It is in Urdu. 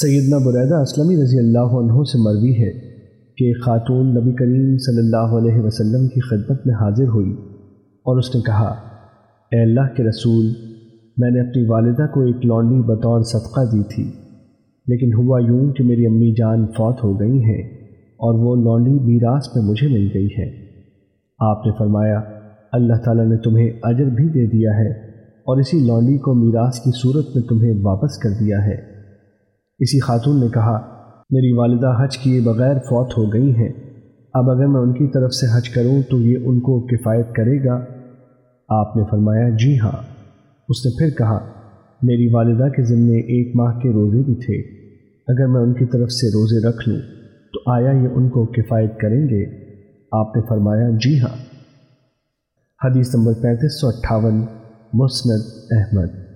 سیدنا بریدہ اسلمی رضی اللہ عنہ سے مروی ہے کہ خاتون نبی کریم صلی اللہ علیہ وسلم کی خدمت میں حاضر ہوئی اور اس نے کہا، اے اللہ کے رسول، میں نے اپنی والدہ کو ایک لونڈی بطور صدقہ دی تھی، لیکن ہوا یوں کہ میری امی جان فوت ہو گئی ہیں اور وہ لونڈی میراث میں مجھے مل گئی ہے۔ آپ نے فرمایا، اللہ تعالیٰ نے تمہیں اجر بھی دے دیا ہے اور اسی لونڈی کو میراث کی صورت میں تمہیں واپس کر دیا ہے۔ اسی خاتون نے کہا، میری والدہ حج کیے بغیر فوت ہو گئی ہیں۔ اب اگر میں ان کی طرف سے حج کروں تو یہ ان کو کفایت کرے گا۔ آپ نے فرمایا جی ہاں۔ اس نے پھر کہا، میری والدہ کے ذمے ایک ماہ کے روزے بھی تھے۔ اگر میں ان کی طرف سے روزے رکھ لوں تو آیا یہ ان کو کفایت کریں گے۔ آپ نے فرمایا جی ہاں۔ حدیث نمبر پینتیس سو اٹھاون، مسند احمد۔